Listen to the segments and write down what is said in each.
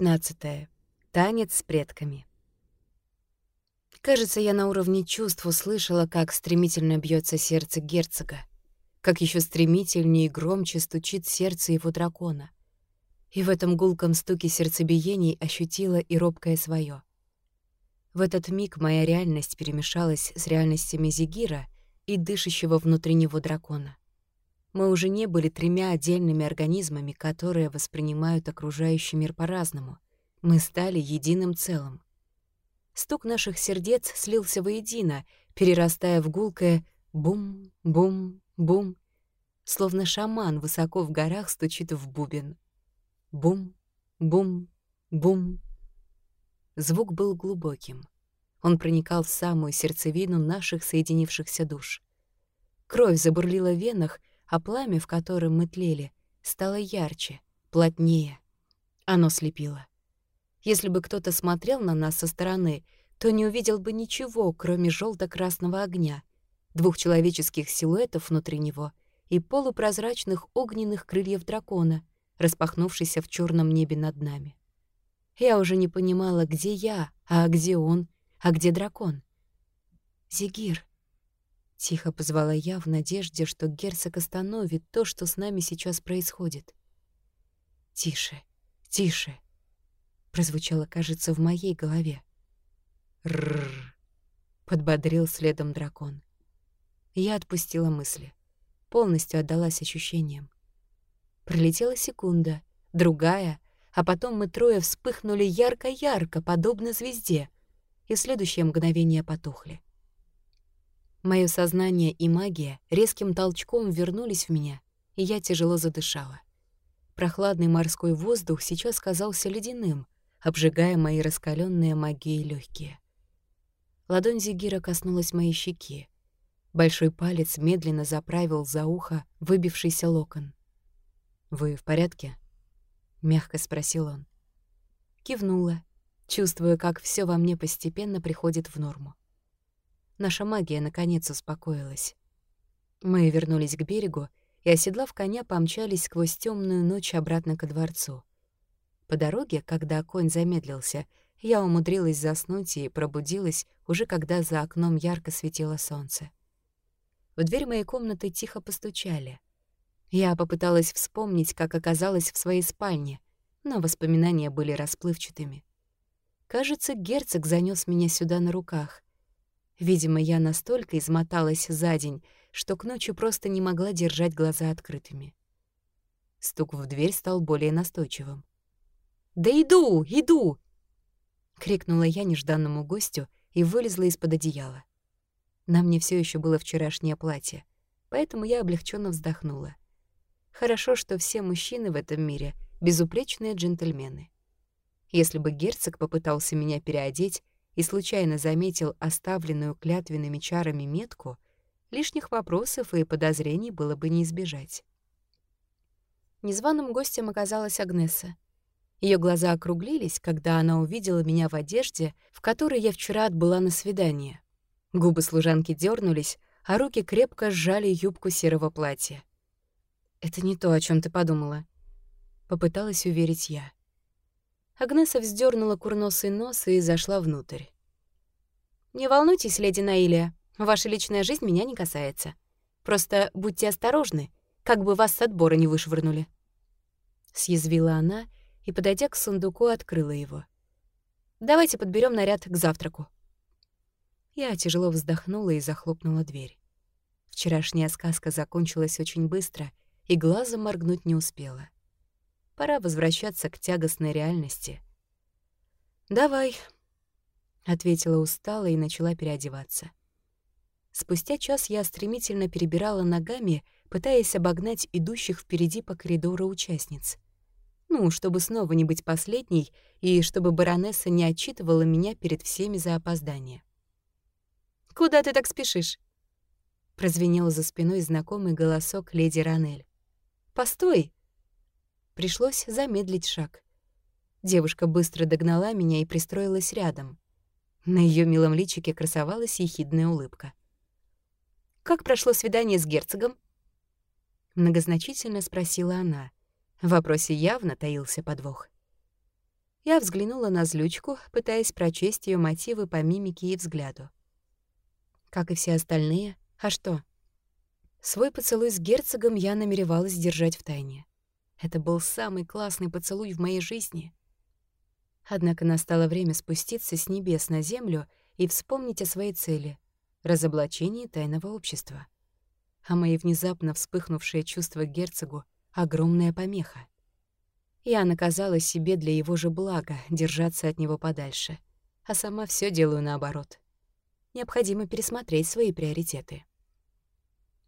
15. Танец с предками. Кажется, я на уровне чувств услышала, как стремительно бьется сердце герцога, как еще стремительнее и громче стучит сердце его дракона. И в этом гулком стуке сердцебиений ощутила и робкое свое. В этот миг моя реальность перемешалась с реальностями Зигира и дышащего внутри него дракона. Мы уже не были тремя отдельными организмами, которые воспринимают окружающий мир по-разному. Мы стали единым целым. Стук наших сердец слился воедино, перерастая в гулкое «бум-бум-бум», словно шаман высоко в горах стучит в бубен. Бум-бум-бум. Звук был глубоким. Он проникал в самую сердцевину наших соединившихся душ. Кровь забурлила в венах, а пламя, в котором мы тлели, стало ярче, плотнее. Оно слепило. Если бы кто-то смотрел на нас со стороны, то не увидел бы ничего, кроме желто красного огня, двух человеческих силуэтов внутри него и полупрозрачных огненных крыльев дракона, распахнувшийся в черном небе над нами. Я уже не понимала, где я, а где он, а где дракон. «Зигир», Тихо позвала я в надежде, что герцог остановит то, что с нами сейчас происходит. «Тише, тише!» Прозвучало, кажется, в моей голове. «Рррр!» — подбодрил следом дракон. Я отпустила мысли, полностью отдалась ощущениям. Пролетела секунда, другая, а потом мы трое вспыхнули ярко-ярко, подобно звезде, и следующее мгновение потухли. Моё сознание и магия резким толчком вернулись в меня, и я тяжело задышала. Прохладный морской воздух сейчас казался ледяным, обжигая мои раскаленные магией легкие. Ладонь Зигира коснулась моей щеки. Большой палец медленно заправил за ухо выбившийся локон. «Вы в порядке?» — мягко спросил он. Кивнула, чувствуя, как все во мне постепенно приходит в норму наша магия наконец успокоилась. Мы вернулись к берегу и, оседлав коня, помчались сквозь темную ночь обратно ко дворцу. По дороге, когда конь замедлился, я умудрилась заснуть и пробудилась уже когда за окном ярко светило солнце. В дверь моей комнаты тихо постучали. Я попыталась вспомнить, как оказалась в своей спальне, но воспоминания были расплывчатыми. Кажется, герцог занес меня сюда на руках, Видимо, я настолько измоталась за день, что к ночи просто не могла держать глаза открытыми. Стук в дверь стал более настойчивым. «Да иду, иду!» — крикнула я нежданному гостю и вылезла из-под одеяла. На мне все еще было вчерашнее платье, поэтому я облегченно вздохнула. Хорошо, что все мужчины в этом мире — безупречные джентльмены. Если бы герцог попытался меня переодеть, и случайно заметил оставленную клятвенными чарами метку, лишних вопросов и подозрений было бы не избежать. Незваным гостем оказалась Агнеса. Ее глаза округлились, когда она увидела меня в одежде, в которой я вчера отбыла на свидание. Губы служанки дернулись, а руки крепко сжали юбку серого платья. «Это не то, о чем ты подумала», — попыталась уверить я. Агнеса вздернула курносый нос и зашла внутрь. «Не волнуйтесь, леди Наилия, ваша личная жизнь меня не касается. Просто будьте осторожны, как бы вас с отбора не вышвырнули». Съязвила она и, подойдя к сундуку, открыла его. «Давайте подберем наряд к завтраку». Я тяжело вздохнула и захлопнула дверь. Вчерашняя сказка закончилась очень быстро, и глазом моргнуть не успела. Пора возвращаться к тягостной реальности. «Давай», — ответила устало и начала переодеваться. Спустя час я стремительно перебирала ногами, пытаясь обогнать идущих впереди по коридору участниц. Ну, чтобы снова не быть последней, и чтобы баронесса не отчитывала меня перед всеми за опоздание. «Куда ты так спешишь?» Прозвенел за спиной знакомый голосок леди Ранель. «Постой!» Пришлось замедлить шаг. Девушка быстро догнала меня и пристроилась рядом. На ее милом личике красовалась ехидная улыбка. «Как прошло свидание с герцогом?» Многозначительно спросила она. В вопросе явно таился подвох. Я взглянула на злючку, пытаясь прочесть ее мотивы по мимике и взгляду. Как и все остальные, а что? Свой поцелуй с герцогом я намеревалась держать в тайне. Это был самый классный поцелуй в моей жизни. Однако настало время спуститься с небес на землю и вспомнить о своей цели — разоблачении тайного общества. А мои внезапно вспыхнувшие чувства к герцогу — огромная помеха. Я наказала себе для его же блага держаться от него подальше, а сама все делаю наоборот. Необходимо пересмотреть свои приоритеты.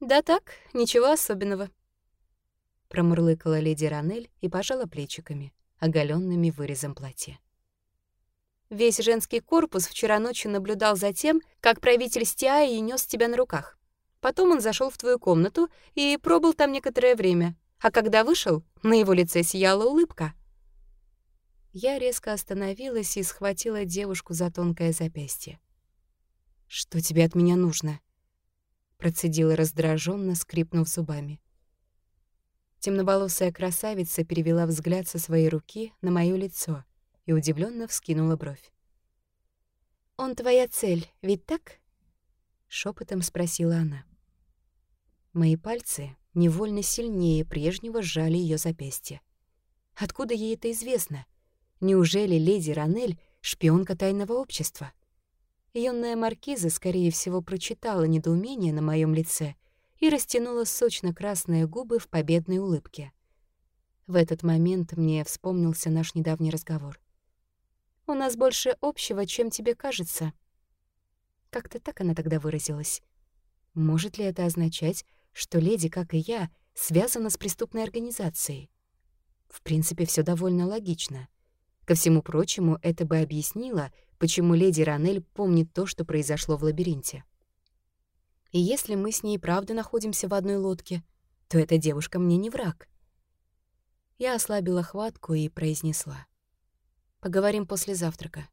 «Да так, ничего особенного», — промурлыкала леди Ранель и пожала плечиками, оголенными вырезом платья. Весь женский корпус вчера ночью наблюдал за тем, как правитель Стиаи нес тебя на руках. Потом он зашел в твою комнату и пробыл там некоторое время, а когда вышел, на его лице сияла улыбка. Я резко остановилась и схватила девушку за тонкое запястье. «Что тебе от меня нужно?» Процедила раздраженно, скрипнув зубами. Темноволосая красавица перевела взгляд со своей руки на моё лицо и удивленно вскинула бровь. «Он твоя цель, ведь так?» — шепотом спросила она. Мои пальцы невольно сильнее прежнего сжали ее запястье. Откуда ей это известно? Неужели леди Ранель — шпионка тайного общества? Юная маркиза, скорее всего, прочитала недоумение на моем лице и растянула сочно-красные губы в победной улыбке. В этот момент мне вспомнился наш недавний разговор. «У нас больше общего, чем тебе кажется». Как-то так она тогда выразилась. Может ли это означать, что леди, как и я, связана с преступной организацией. В принципе, все довольно логично. Ко всему прочему, это бы объяснило, почему леди Ранель помнит то, что произошло в лабиринте. И если мы с ней правда находимся в одной лодке, то эта девушка мне не враг. Я ослабила хватку и произнесла. «Поговорим после завтрака».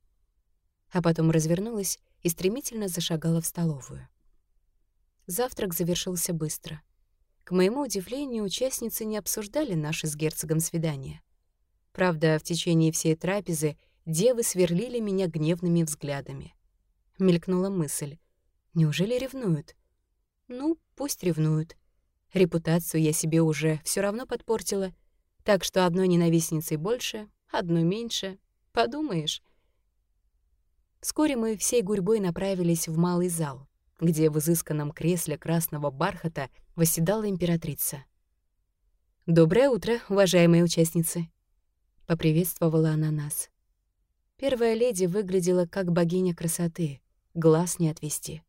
А потом развернулась и стремительно зашагала в столовую. Завтрак завершился быстро. К моему удивлению, участницы не обсуждали наши с герцогом свидания. Правда, в течение всей трапезы девы сверлили меня гневными взглядами. Мелькнула мысль. Неужели ревнуют? Ну, пусть ревнуют. Репутацию я себе уже все равно подпортила, так что одной ненавистницей больше, одной меньше. Подумаешь. Вскоре мы всей гурьбой направились в малый зал где в изысканном кресле красного бархата восседала императрица. «Доброе утро, уважаемые участницы!» — поприветствовала она нас. Первая леди выглядела как богиня красоты, глаз не отвести.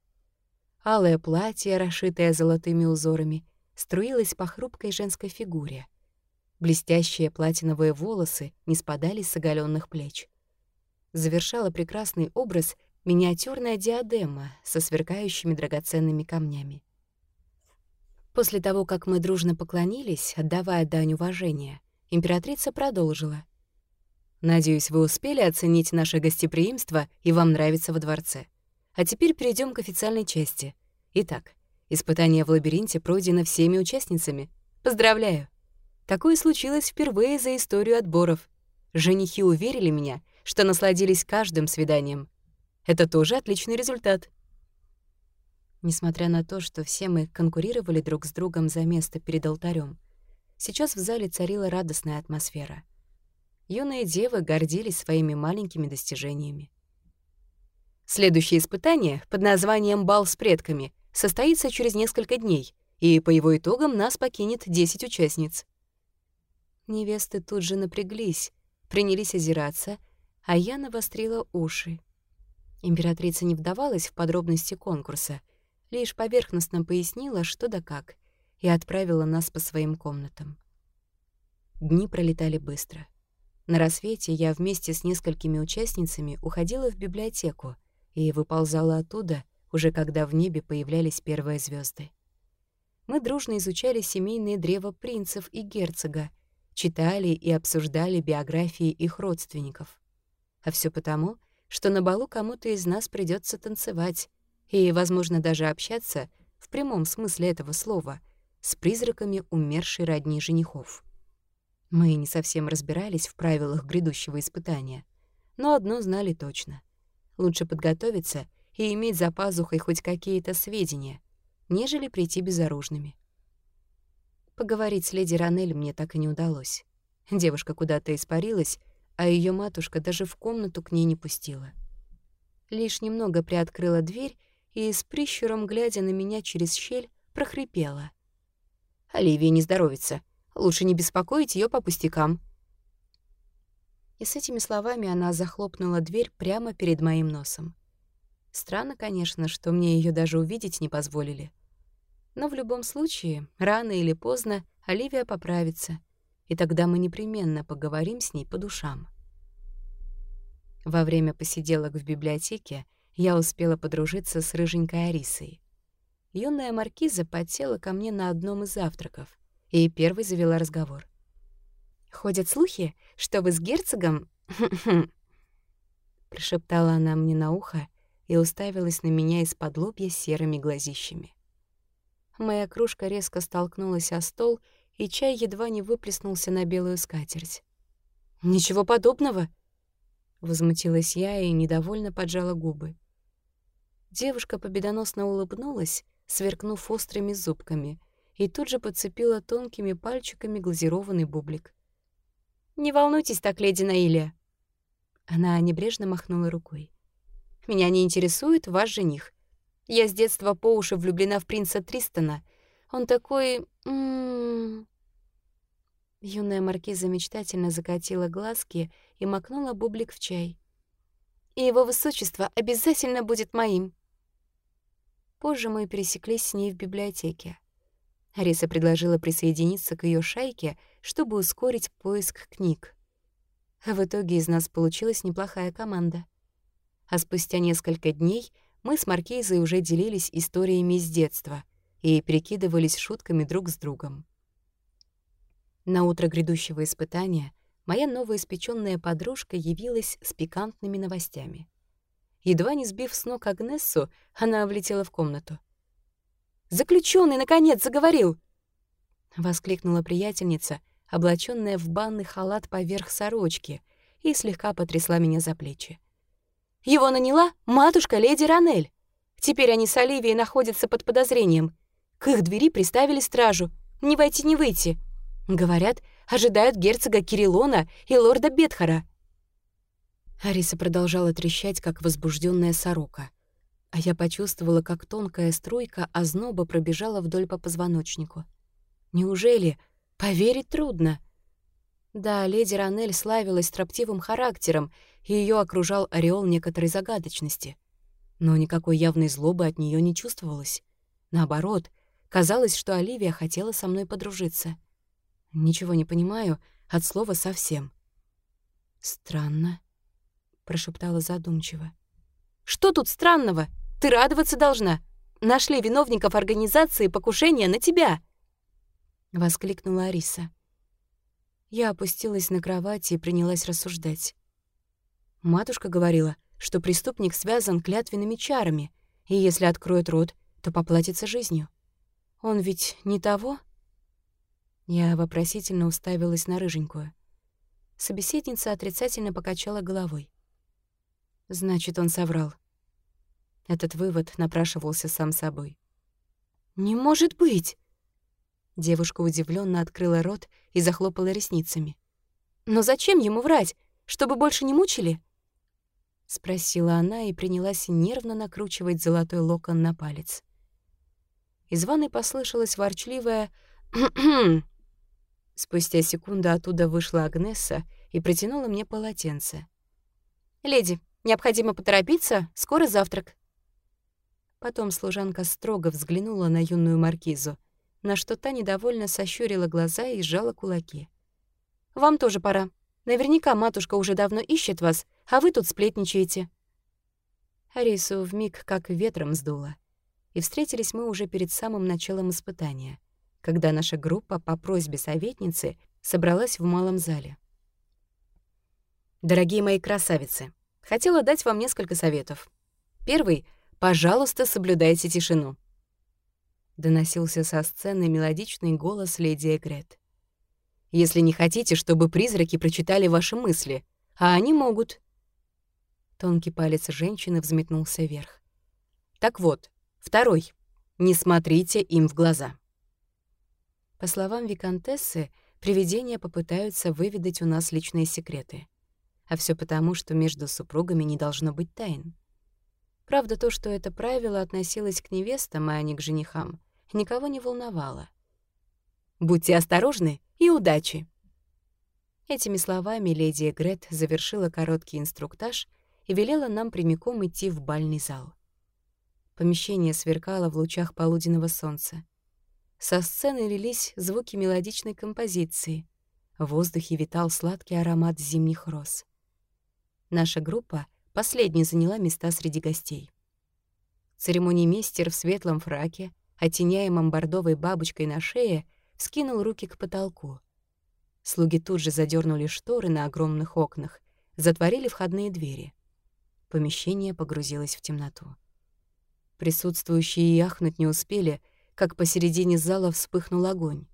Алое платье, расшитое золотыми узорами, струилось по хрупкой женской фигуре. Блестящие платиновые волосы не спадали с оголенных плеч. Завершала прекрасный образ — миниатюрная диадема со сверкающими драгоценными камнями. После того, как мы дружно поклонились, отдавая дань уважения, императрица продолжила. «Надеюсь, вы успели оценить наше гостеприимство и вам нравится во дворце. А теперь перейдем к официальной части. Итак, испытание в лабиринте пройдено всеми участницами. Поздравляю! Такое случилось впервые за историю отборов. Женихи уверили меня, что насладились каждым свиданием. Это тоже отличный результат. Несмотря на то, что все мы конкурировали друг с другом за место перед алтарем, сейчас в зале царила радостная атмосфера. Юные девы гордились своими маленькими достижениями. Следующее испытание под названием «Бал с предками» состоится через несколько дней, и по его итогам нас покинет 10 участниц. Невесты тут же напряглись, принялись озираться, а я навострила уши. Императрица не вдавалась в подробности конкурса, лишь поверхностно пояснила, что да как, и отправила нас по своим комнатам. Дни пролетали быстро. На рассвете я вместе с несколькими участницами уходила в библиотеку и выползала оттуда, уже когда в небе появлялись первые звезды. Мы дружно изучали семейные древа принцев и герцога, читали и обсуждали биографии их родственников. А все потому, что на балу кому-то из нас придется танцевать и, возможно, даже общаться, в прямом смысле этого слова, с призраками умершей родни женихов. Мы не совсем разбирались в правилах грядущего испытания, но одно знали точно. Лучше подготовиться и иметь за пазухой хоть какие-то сведения, нежели прийти безоружными. Поговорить с леди Ранель мне так и не удалось. Девушка куда-то испарилась, а ее матушка даже в комнату к ней не пустила. Лишь немного приоткрыла дверь и, с прищуром глядя на меня через щель, прохрипела. «Оливия не здоровится. Лучше не беспокоить ее по пустякам». И с этими словами она захлопнула дверь прямо перед моим носом. Странно, конечно, что мне ее даже увидеть не позволили. Но в любом случае, рано или поздно Оливия поправится, и тогда мы непременно поговорим с ней по душам. Во время посиделок в библиотеке я успела подружиться с рыженькой Арисой. Юная маркиза подсела ко мне на одном из завтраков и первой завела разговор. «Ходят слухи, что вы с герцогом...» Прошептала она мне на ухо и уставилась на меня из-под лобья серыми глазищами. Моя кружка резко столкнулась о стол, и чай едва не выплеснулся на белую скатерть. «Ничего подобного!» Возмутилась я и недовольно поджала губы. Девушка победоносно улыбнулась, сверкнув острыми зубками, и тут же подцепила тонкими пальчиками глазированный бублик. «Не волнуйтесь так, леди Наилия!» Она небрежно махнула рукой. Меня не интересует ваш жених. Я с детства по уши влюблена в принца Тристона. Он такой... М -м -м. Юная маркиза мечтательно закатила глазки и макнула бублик в чай. «И его высочество обязательно будет моим!» Позже мы пересеклись с ней в библиотеке. Ариса предложила присоединиться к ее шайке, чтобы ускорить поиск книг. В итоге из нас получилась неплохая команда — а спустя несколько дней мы с Маркизой уже делились историями с детства и перекидывались шутками друг с другом. На утро грядущего испытания моя новоиспечённая подружка явилась с пикантными новостями. Едва не сбив с ног Агнессу, она влетела в комнату. «Заключённый, наконец, заговорил!» — воскликнула приятельница, облачённая в банный халат поверх сорочки, и слегка потрясла меня за плечи. Его наняла матушка леди Ранель. Теперь они с Оливией находятся под подозрением. К их двери приставили стражу. Не войти, не выйти. Говорят, ожидают герцога Кириллона и лорда Бетхара. Ариса продолжала трещать, как возбужденная сорока. А я почувствовала, как тонкая струйка озноба пробежала вдоль по позвоночнику. Неужели? Поверить трудно. Да, леди Ранель славилась строптивым характером, и ее окружал ореол некоторой загадочности. Но никакой явной злобы от нее не чувствовалось. Наоборот, казалось, что Оливия хотела со мной подружиться. Ничего не понимаю от слова совсем. «Странно», — прошептала задумчиво. «Что тут странного? Ты радоваться должна. Нашли виновников организации покушения на тебя!» — воскликнула Ариса. Я опустилась на кровати и принялась рассуждать. Матушка говорила, что преступник связан клятвенными чарами, и если откроет рот, то поплатится жизнью. Он ведь не того? Я вопросительно уставилась на рыженькую. Собеседница отрицательно покачала головой. Значит, он соврал. Этот вывод напрашивался сам собой. «Не может быть!» Девушка удивленно открыла рот и захлопала ресницами. «Но зачем ему врать? Чтобы больше не мучили?» Спросила она и принялась нервно накручивать золотой локон на палец. Из ванной послышалось ворчливое «Кхм-кхм». Спустя секунду оттуда вышла Агнесса и протянула мне полотенце. «Леди, необходимо поторопиться, скоро завтрак». Потом служанка строго взглянула на юную маркизу — на что та недовольно сощурила глаза и сжала кулаки. «Вам тоже пора. Наверняка матушка уже давно ищет вас, а вы тут сплетничаете». Арису вмиг как ветром сдуло. И встретились мы уже перед самым началом испытания, когда наша группа по просьбе советницы собралась в малом зале. «Дорогие мои красавицы, хотела дать вам несколько советов. Первый — пожалуйста, соблюдайте тишину доносился со сцены мелодичный голос леди Эгрет. если не хотите, чтобы призраки прочитали ваши мысли, а они могут». Тонкий палец женщины взметнулся вверх. «Так вот, второй. Не смотрите им в глаза». По словам Викантессы, привидения попытаются выведать у нас личные секреты. А все потому, что между супругами не должно быть тайн. Правда, то, что это правило относилось к невестам, а не к женихам, никого не волновало. «Будьте осторожны и удачи!» Этими словами леди Грет завершила короткий инструктаж и велела нам прямиком идти в бальный зал. Помещение сверкало в лучах полуденного солнца. Со сцены лились звуки мелодичной композиции. В воздухе витал сладкий аромат зимних роз. Наша группа последней заняла места среди гостей. Церемонимейстер в светлом фраке, оттеняемом бордовой бабочкой на шее, скинул руки к потолку. Слуги тут же задернули шторы на огромных окнах, затворили входные двери. Помещение погрузилось в темноту. Присутствующие яхнуть не успели, как посередине зала вспыхнул огонь.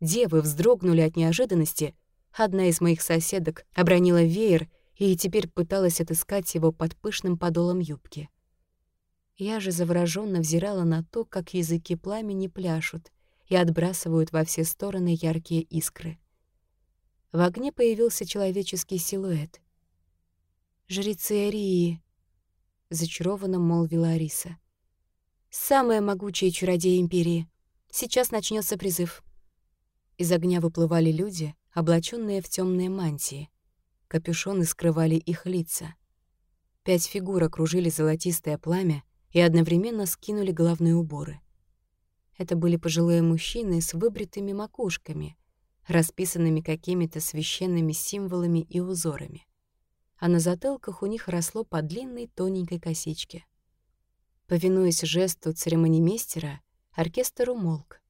Девы вздрогнули от неожиданности. Одна из моих соседок обронила веер и теперь пыталась отыскать его под пышным подолом юбки. Я же завороженно взирала на то, как языки пламени пляшут и отбрасывают во все стороны яркие искры. В огне появился человеческий силуэт. «Жрецы Арии», — зачарованно молвила Ариса. «Самые могучие чародеи Империи. Сейчас начнется призыв». Из огня выплывали люди, облаченные в темные мантии. Капюшоны скрывали их лица. Пять фигур окружили золотистое пламя и одновременно скинули головные уборы. Это были пожилые мужчины с выбритыми макушками, расписанными какими-то священными символами и узорами. А на затылках у них росло по длинной тоненькой косичке. Повинуясь жесту церемонимейстера, оркестр умолк.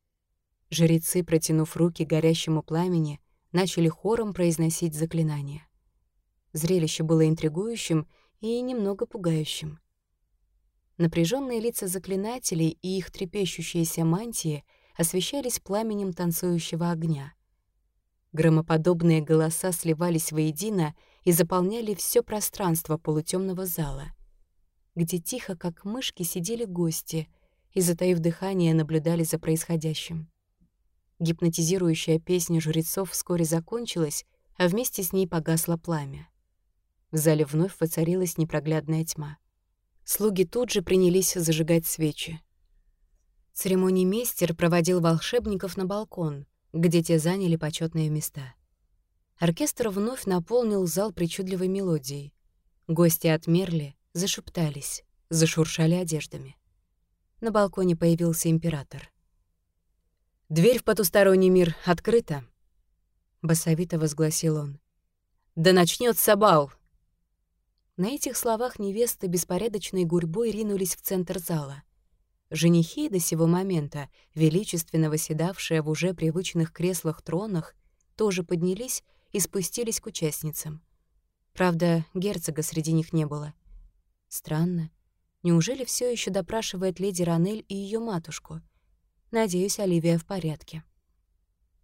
Жрецы, протянув руки горящему пламени, начали хором произносить заклинания. Зрелище было интригующим и немного пугающим. Напряженные лица заклинателей и их трепещущиеся мантии освещались пламенем танцующего огня. Громоподобные голоса сливались воедино и заполняли все пространство полутемного зала, где тихо, как мышки, сидели гости и, затаив дыхание, наблюдали за происходящим. Гипнотизирующая песня жрецов вскоре закончилась, а вместе с ней погасло пламя. В зале вновь воцарилась непроглядная тьма. Слуги тут же принялись зажигать свечи. Церемониймейстер проводил волшебников на балкон, где те заняли почетные места. Оркестр вновь наполнил зал причудливой мелодией. Гости отмерли, зашептались, зашуршали одеждами. На балконе появился император. «Дверь в потусторонний мир открыта», — басовито возгласил он. «Да начнется бал!» На этих словах невесты беспорядочной гурьбой ринулись в центр зала. Женихи до сего момента, величественно восседавшие в уже привычных креслах-тронах, тоже поднялись и спустились к участницам. Правда, герцога среди них не было. Странно. Неужели все еще допрашивает леди Ранель и ее матушку? Надеюсь, Оливия в порядке.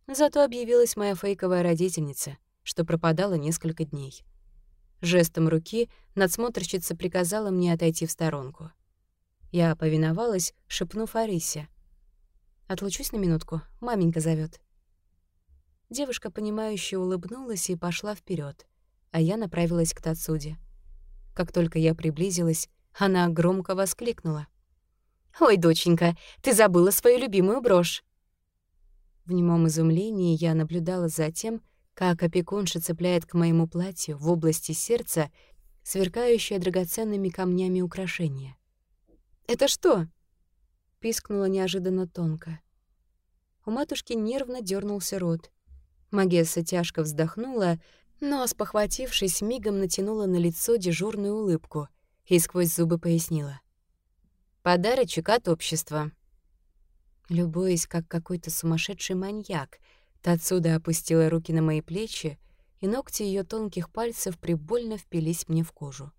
Зато объявилась моя фейковая родительница, что пропадала несколько дней. Жестом руки надсмотрщица приказала мне отойти в сторонку. Я повиновалась, шепнув Арисе. «Отлучусь на минутку, маменька зовет. Девушка, понимающе улыбнулась и пошла вперед, а я направилась к Тацуде. Как только я приблизилась, она громко воскликнула. «Ой, доченька, ты забыла свою любимую брошь!» В немом изумлении я наблюдала за тем, как опекунша цепляет к моему платью в области сердца сверкающее драгоценными камнями украшение. «Это что?» — пискнула неожиданно тонко. У матушки нервно дернулся рот. Магесса тяжко вздохнула, но, спохватившись, мигом натянула на лицо дежурную улыбку и сквозь зубы пояснила. «Подарочек от общества». Любуясь, как какой-то сумасшедший маньяк — Та отсюда опустила руки на мои плечи, и ногти ее тонких пальцев прибольно впились мне в кожу.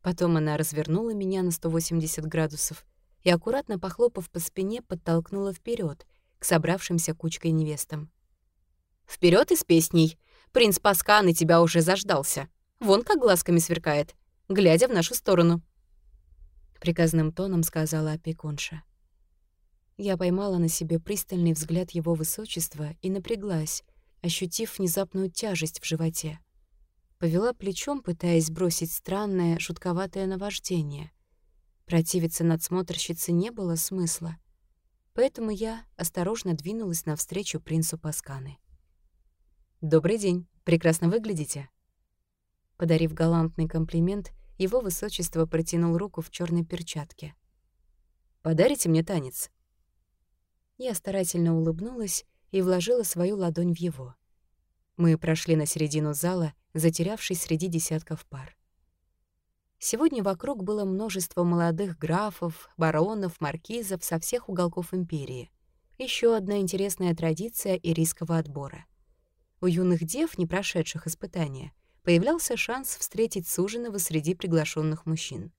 Потом она развернула меня на 180 градусов и, аккуратно похлопав по спине, подтолкнула вперед к собравшимся кучкой невестам. Вперед из песней! Принц Пасканы тебя уже заждался. Вон как глазками сверкает, глядя в нашу сторону. Приказным тоном сказала опекунша. Я поймала на себе пристальный взгляд его высочества и напряглась, ощутив внезапную тяжесть в животе. Повела плечом, пытаясь бросить странное, шутковатое наваждение. Противиться надсмотрщице не было смысла. Поэтому я осторожно двинулась навстречу принцу Пасканы. «Добрый день. Прекрасно выглядите». Подарив галантный комплимент, его высочество протянул руку в черной перчатке. «Подарите мне танец?» Я старательно улыбнулась и вложила свою ладонь в его. Мы прошли на середину зала, затерявшись среди десятков пар. Сегодня вокруг было множество молодых графов, баронов, маркизов со всех уголков империи. Еще одна интересная традиция ирийского отбора. У юных дев, не прошедших испытания, появлялся шанс встретить суженого среди приглашенных мужчин.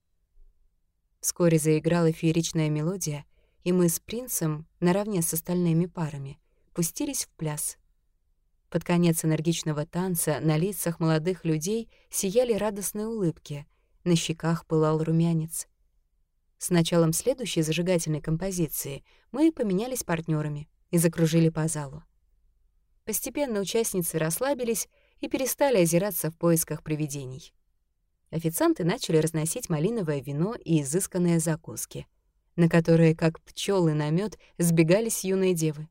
Вскоре заиграла фееричная мелодия, и мы с принцем, наравне с остальными парами, пустились в пляс. Под конец энергичного танца на лицах молодых людей сияли радостные улыбки, на щеках пылал румянец. С началом следующей зажигательной композиции мы поменялись партнерами и закружили по залу. Постепенно участницы расслабились и перестали озираться в поисках привидений. Официанты начали разносить малиновое вино и изысканные закуски, на которые, как пчелы на мед, сбегались юные девы.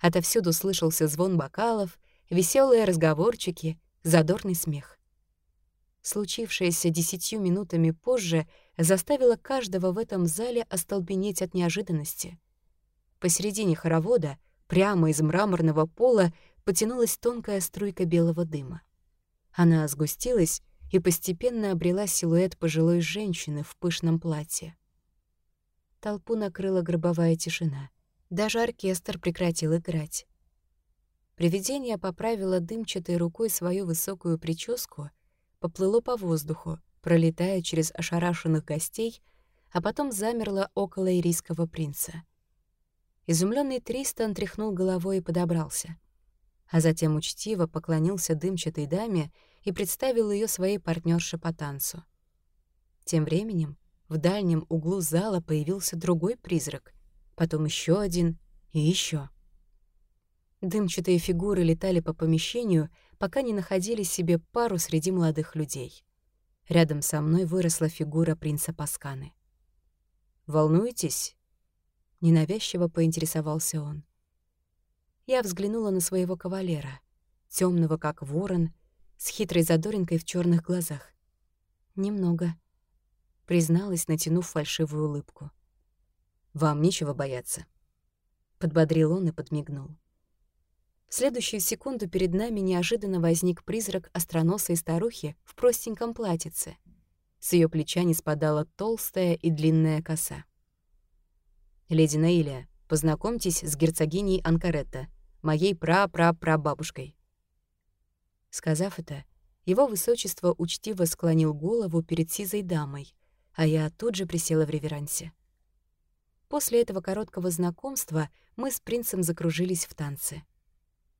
Отовсюду слышался звон бокалов, веселые разговорчики, задорный смех. Случившееся десятью минутами позже заставило каждого в этом зале остолбенеть от неожиданности. Посередине хоровода, прямо из мраморного пола, потянулась тонкая струйка белого дыма. Она сгустилась и постепенно обрела силуэт пожилой женщины в пышном платье. Толпу накрыла гробовая тишина — даже оркестр прекратил играть. Привидение поправило дымчатой рукой свою высокую прическу, поплыло по воздуху, пролетая через ошарашенных гостей, а потом замерло около ирийского принца. Изумленный Тристан тряхнул головой и подобрался, а затем учтиво поклонился дымчатой даме и представил ее своей партнерше по танцу. Тем временем в дальнем углу зала появился другой призрак, потом еще один и еще. Дымчатые фигуры летали по помещению, пока не находили себе пару среди молодых людей. Рядом со мной выросла фигура принца Пасканы. «Волнуетесь?» — ненавязчиво поинтересовался он. Я взглянула на своего кавалера, темного как ворон, с хитрой задоринкой в черных глазах. «Немного», — призналась, натянув фальшивую улыбку. Вам нечего бояться». Подбодрил он и подмигнул. В следующую секунду перед нами неожиданно возник призрак остроносой старухи в простеньком платьице. С ее плеча не спадала толстая и длинная коса. «Леди Наилия, познакомьтесь с герцогиней Анкаретта, моей пра-пра-прабабушкой». Сказав это, его высочество учтиво склонил голову перед сизой дамой, а я тут же присела в реверансе. После этого короткого знакомства мы с принцем закружились в танце.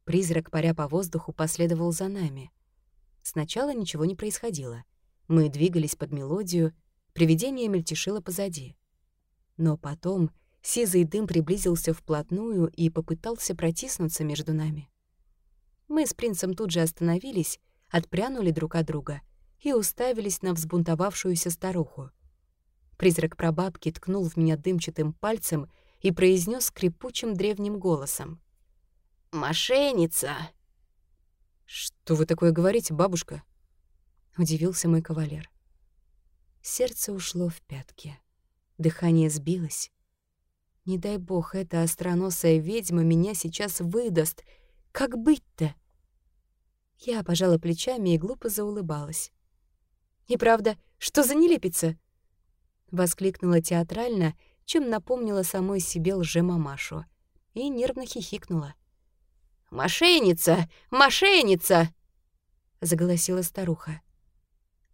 Призрак, паря по воздуху, последовал за нами. Сначала ничего не происходило. Мы двигались под мелодию, привидение мельтешило позади. Но потом сизый дым приблизился вплотную и попытался протиснуться между нами. Мы с принцем тут же остановились, отпрянули друг от друга и уставились на взбунтовавшуюся старуху. Призрак прабабки ткнул в меня дымчатым пальцем и произнес скрипучим древним голосом. «Мошенница!» «Что вы такое говорите, бабушка?» — удивился мой кавалер. Сердце ушло в пятки. Дыхание сбилось. Не дай бог, эта остроносая ведьма меня сейчас выдаст. Как быть-то? Я пожала плечами и глупо заулыбалась. «И правда, что за нелепица?» — воскликнула театрально, чем напомнила самой себе лже-мамашу, и нервно хихикнула. «Мошенница! Мошенница!» — заголосила старуха.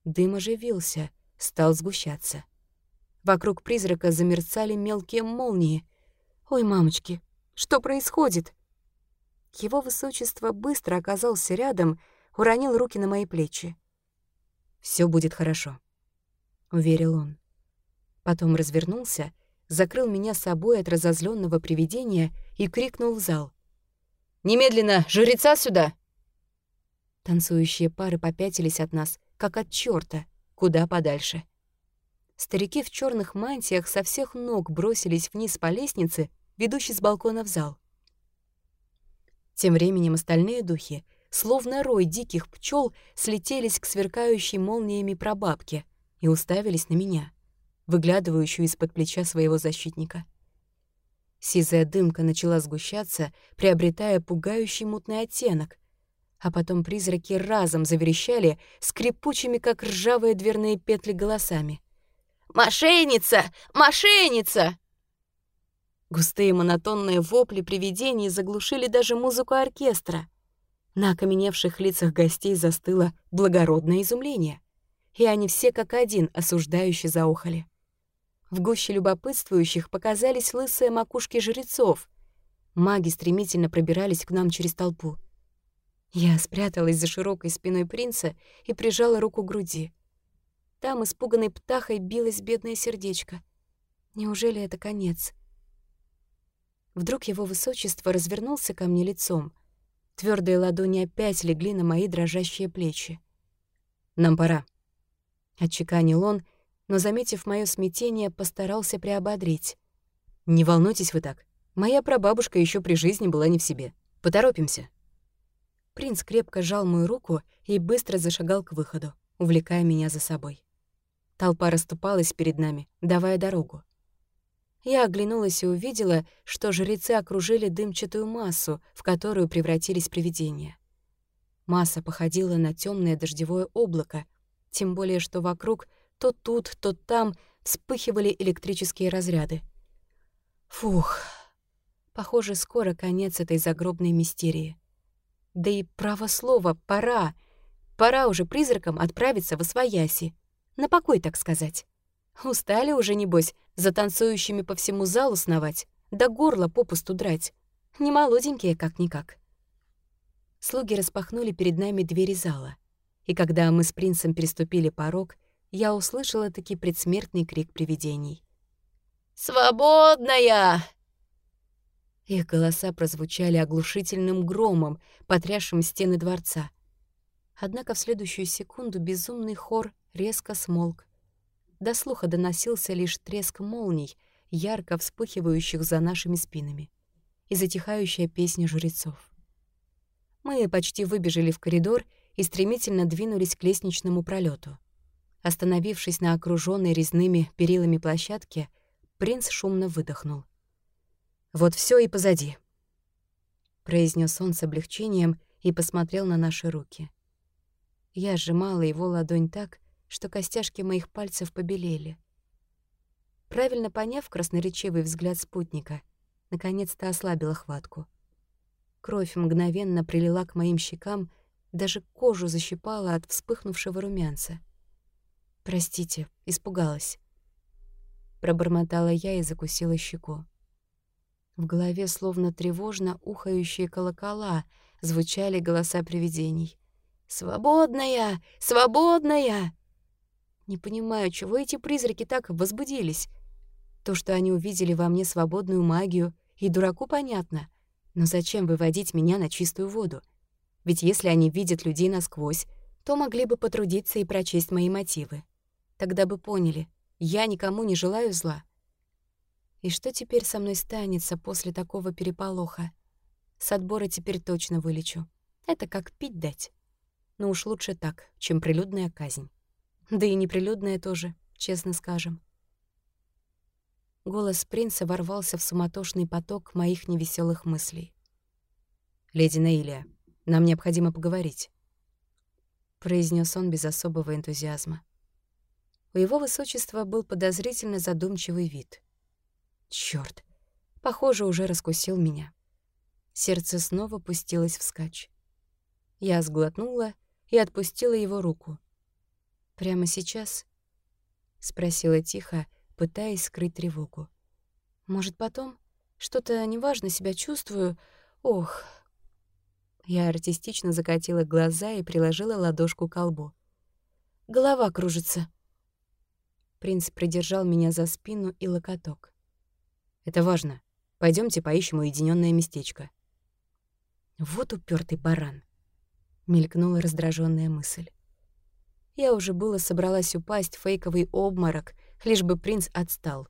Дым оживился, стал сгущаться. Вокруг призрака замерцали мелкие молнии. «Ой, мамочки, что происходит?» его высочество быстро оказался рядом, уронил руки на мои плечи. Все будет хорошо», — уверил он. Потом развернулся, закрыл меня собой от разозленного привидения и крикнул в зал. «Немедленно, жреца сюда!» Танцующие пары попятились от нас, как от чёрта, куда подальше. Старики в черных мантиях со всех ног бросились вниз по лестнице, ведущей с балкона в зал. Тем временем остальные духи словно рой диких пчел, слетелись к сверкающей молниями прабабке и уставились на меня, выглядывающую из-под плеча своего защитника. Сизая дымка начала сгущаться, приобретая пугающий мутный оттенок, а потом призраки разом заверещали скрипучими, как ржавые дверные петли, голосами. «Мошенница! Мошенница!» Густые монотонные вопли привидений заглушили даже музыку оркестра — на окаменевших лицах гостей застыло благородное изумление, и они все как один осуждающе заохали. В гуще любопытствующих показались лысые макушки жрецов. Маги стремительно пробирались к нам через толпу. Я спряталась за широкой спиной принца и прижала руку к груди. Там испуганной птахой билось бедное сердечко. Неужели это конец? Вдруг его высочество развернулся ко мне лицом — Твердые ладони опять легли на мои дрожащие плечи. «Нам пора», — отчеканил он, но, заметив мое смятение, постарался приободрить. «Не волнуйтесь вы так. Моя прабабушка еще при жизни была не в себе. Поторопимся». Принц крепко сжал мою руку и быстро зашагал к выходу, увлекая меня за собой. Толпа расступалась перед нами, давая дорогу. Я оглянулась и увидела, что жрецы окружили дымчатую массу, в которую превратились привидения. Масса походила на темное дождевое облако, тем более что вокруг то тут, то там вспыхивали электрические разряды. Фух, похоже, скоро конец этой загробной мистерии. Да и право слово, пора. Пора уже призракам отправиться в Освояси. На покой, так сказать. Устали уже, небось, за танцующими по всему залу сновать, да горло попусту драть. Не молоденькие, как-никак. Слуги распахнули перед нами двери зала, и когда мы с принцем переступили порог, я услышала таки предсмертный крик привидений. «Свободная!» Их голоса прозвучали оглушительным громом, потрясшим стены дворца. Однако в следующую секунду безумный хор резко смолк, до слуха доносился лишь треск молний, ярко вспыхивающих за нашими спинами, и затихающая песня жрецов. Мы почти выбежали в коридор и стремительно двинулись к лестничному пролету. Остановившись на окруженной резными перилами площадке, принц шумно выдохнул. «Вот все и позади», — произнес он с облегчением и посмотрел на наши руки. Я сжимала его ладонь так, что костяшки моих пальцев побелели. Правильно поняв красноречивый взгляд спутника, наконец-то ослабила хватку. Кровь мгновенно прилила к моим щекам, даже кожу защипала от вспыхнувшего румянца. «Простите, испугалась». Пробормотала я и закусила щеку. В голове словно тревожно ухающие колокола звучали голоса привидений. «Свободная! Свободная!» Не понимаю, чего эти призраки так возбудились. То, что они увидели во мне свободную магию, и дураку понятно. Но зачем выводить меня на чистую воду? Ведь если они видят людей насквозь, то могли бы потрудиться и прочесть мои мотивы. Тогда бы поняли, я никому не желаю зла. И что теперь со мной станется после такого переполоха? С отбора теперь точно вылечу. Это как пить дать. Но уж лучше так, чем прилюдная казнь. Да и неприлюдное тоже, честно скажем. Голос принца ворвался в суматошный поток моих невеселых мыслей. «Леди Наилия, нам необходимо поговорить», — произнес он без особого энтузиазма. У его высочества был подозрительно задумчивый вид. Чёрт, похоже, уже раскусил меня. Сердце снова пустилось вскачь. Я сглотнула и отпустила его руку. «Прямо сейчас?» — спросила тихо, пытаясь скрыть тревогу. «Может, потом? Что-то неважно себя чувствую. Ох, Я артистично закатила глаза и приложила ладошку к колбу. «Голова кружится». Принц придержал меня за спину и локоток. «Это важно. Пойдемте поищем уединенное местечко». «Вот упертый баран», — мелькнула раздраженная мысль. Я уже было собралась упасть в фейковый обморок, лишь бы принц отстал.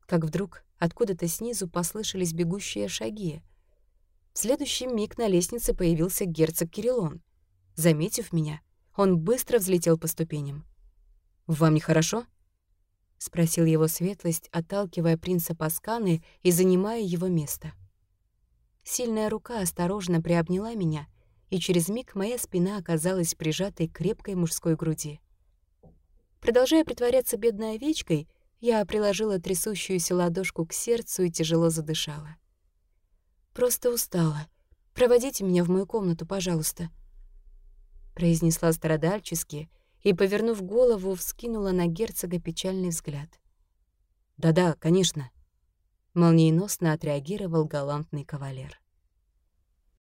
Как вдруг откуда-то снизу послышались бегущие шаги. В следующий миг на лестнице появился герцог Кириллон. Заметив меня, он быстро взлетел по ступеням. «Вам нехорошо?» — спросил его светлость, отталкивая принца Пасканы и занимая его место. Сильная рука осторожно приобняла меня, и через миг моя спина оказалась прижатой к крепкой мужской груди. Продолжая притворяться бедной овечкой, я приложила трясущуюся ладошку к сердцу и тяжело задышала. «Просто устала. Проводите меня в мою комнату, пожалуйста», — произнесла страдальчески и, повернув голову, вскинула на герцога печальный взгляд. «Да-да, конечно», — молниеносно отреагировал галантный кавалер.